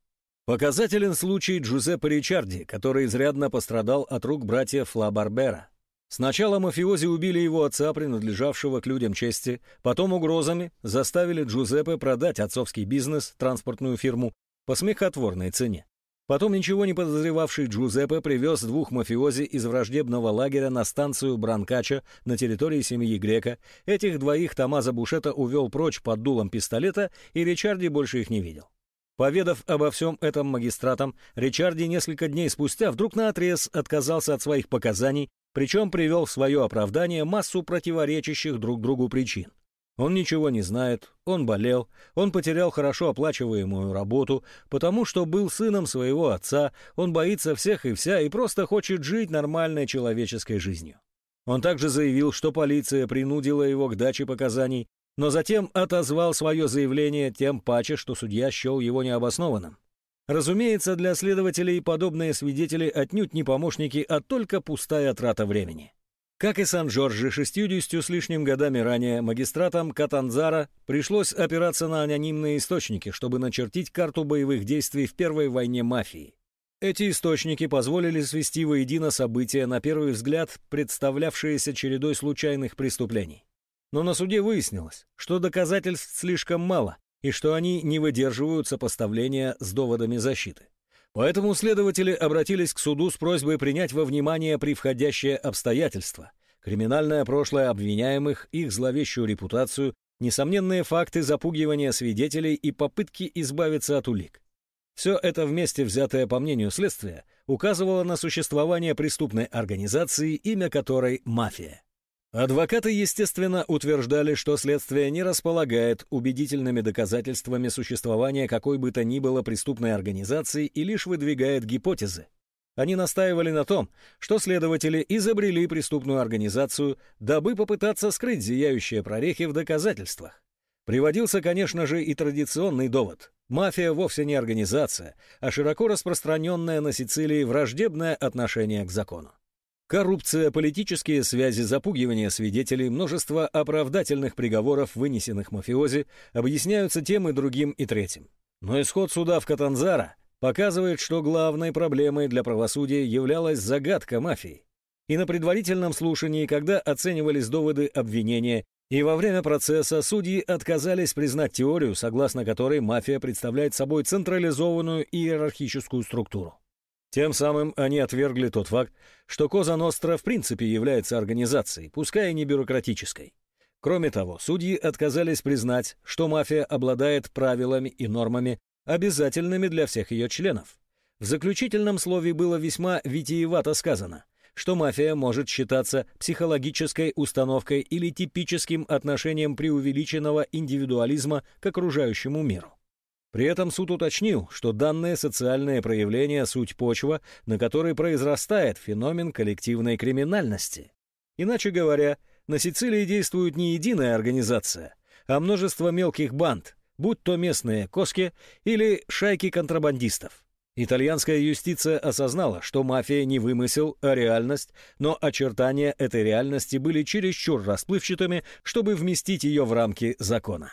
Показателен случай Джузеппе Ричарди, который изрядно пострадал от рук братьев Ла Барбера. Сначала мафиози убили его отца, принадлежавшего к людям чести, потом угрозами заставили Джузеппе продать отцовский бизнес, транспортную фирму, по смехотворной цене. Потом ничего не подозревавший Джузеппе привез двух мафиози из враждебного лагеря на станцию Бранкача на территории семьи Грека. Этих двоих Томазо Бушета увел прочь под дулом пистолета, и Ричарди больше их не видел. Поведав обо всем этом магистратам, Ричарди несколько дней спустя вдруг наотрез отказался от своих показаний, причем привел в свое оправдание массу противоречащих друг другу причин. Он ничего не знает, он болел, он потерял хорошо оплачиваемую работу, потому что был сыном своего отца, он боится всех и вся и просто хочет жить нормальной человеческой жизнью. Он также заявил, что полиция принудила его к даче показаний, но затем отозвал свое заявление тем паче, что судья счел его необоснованным. Разумеется, для следователей подобные свидетели отнюдь не помощники, а только пустая трата времени. Как и Сан-Джорджи, 60 с лишним годами ранее магистратам Катанзара пришлось опираться на анонимные источники, чтобы начертить карту боевых действий в Первой войне мафии. Эти источники позволили свести воедино события, на первый взгляд представлявшиеся чередой случайных преступлений. Но на суде выяснилось, что доказательств слишком мало и что они не выдерживают сопоставления с доводами защиты. Поэтому следователи обратились к суду с просьбой принять во внимание превходящие обстоятельства, криминальное прошлое обвиняемых, их зловещую репутацию, несомненные факты запугивания свидетелей и попытки избавиться от улик. Все это вместе взятое по мнению следствия указывало на существование преступной организации, имя которой «Мафия». Адвокаты, естественно, утверждали, что следствие не располагает убедительными доказательствами существования какой бы то ни было преступной организации и лишь выдвигает гипотезы. Они настаивали на том, что следователи изобрели преступную организацию, дабы попытаться скрыть зияющие прорехи в доказательствах. Приводился, конечно же, и традиционный довод. Мафия вовсе не организация, а широко распространенное на Сицилии враждебное отношение к закону. Коррупция, политические связи, запугивание свидетелей, множество оправдательных приговоров, вынесенных мафиози, объясняются тем и другим и третьим. Но исход суда в Катанзара показывает, что главной проблемой для правосудия являлась загадка мафии. И на предварительном слушании, когда оценивались доводы обвинения, и во время процесса судьи отказались признать теорию, согласно которой мафия представляет собой централизованную иерархическую структуру. Тем самым они отвергли тот факт, что Коза Ностра в принципе является организацией, пускай и не бюрократической. Кроме того, судьи отказались признать, что мафия обладает правилами и нормами, обязательными для всех ее членов. В заключительном слове было весьма витиевато сказано, что мафия может считаться психологической установкой или типическим отношением преувеличенного индивидуализма к окружающему миру. При этом суд уточнил, что данное социальное проявление – суть почва, на которой произрастает феномен коллективной криминальности. Иначе говоря, на Сицилии действует не единая организация, а множество мелких банд, будь то местные коски или шайки контрабандистов. Итальянская юстиция осознала, что мафия не вымысел, а реальность, но очертания этой реальности были чересчур расплывчатыми, чтобы вместить ее в рамки закона.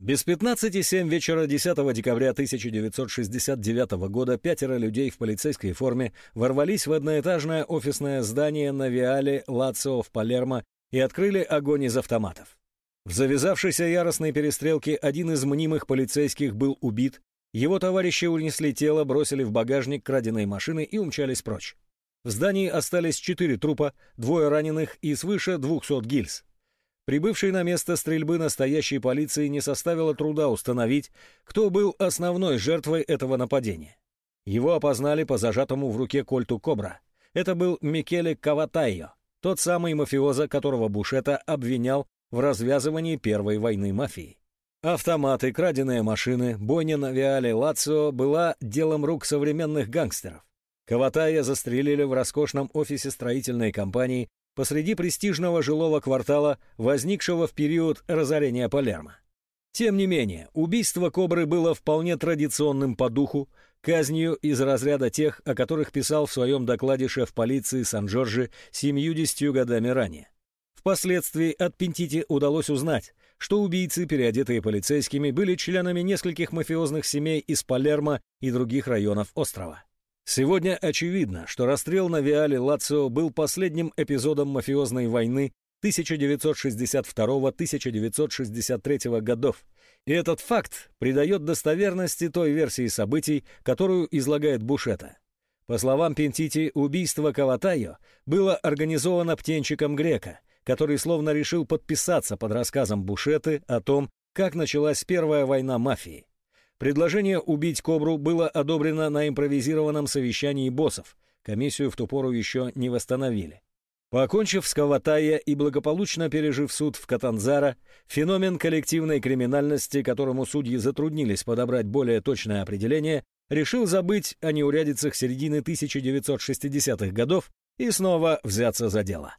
Без 15,7 вечера 10 декабря 1969 года пятеро людей в полицейской форме ворвались в одноэтажное офисное здание на Виале Лацио в Палермо и открыли огонь из автоматов. В завязавшейся яростной перестрелке один из мнимых полицейских был убит, его товарищи унесли тело, бросили в багажник краденой машины и умчались прочь. В здании остались четыре трупа, двое раненых и свыше 200 гильз. Прибывшей на место стрельбы настоящей полиции не составило труда установить, кто был основной жертвой этого нападения. Его опознали по зажатому в руке кольту «Кобра». Это был Микеле Каватайо, тот самый мафиоза, которого Бушета обвинял в развязывании Первой войны мафии. Автоматы, краденые машины, бойня на Виале Лацио была делом рук современных гангстеров. Каватая застрелили в роскошном офисе строительной компании посреди престижного жилого квартала, возникшего в период разорения Палермо. Тем не менее, убийство Кобры было вполне традиционным по духу, казнью из разряда тех, о которых писал в своем докладе шеф полиции Сан-Джорджи 70 годами ранее. Впоследствии от Пентити удалось узнать, что убийцы, переодетые полицейскими, были членами нескольких мафиозных семей из Палермо и других районов острова. Сегодня очевидно, что расстрел на Виале Лацио был последним эпизодом мафиозной войны 1962-1963 годов, и этот факт придает достоверности той версии событий, которую излагает Бушета. По словам Пентити, убийство Каватайо было организовано птенчиком Грека, который словно решил подписаться под рассказом Бушеты о том, как началась Первая война мафии. Предложение убить Кобру было одобрено на импровизированном совещании боссов. Комиссию в ту пору еще не восстановили. Покончив с Каватая и благополучно пережив суд в Катанзара, феномен коллективной криминальности, которому судьи затруднились подобрать более точное определение, решил забыть о неурядицах середины 1960-х годов и снова взяться за дело.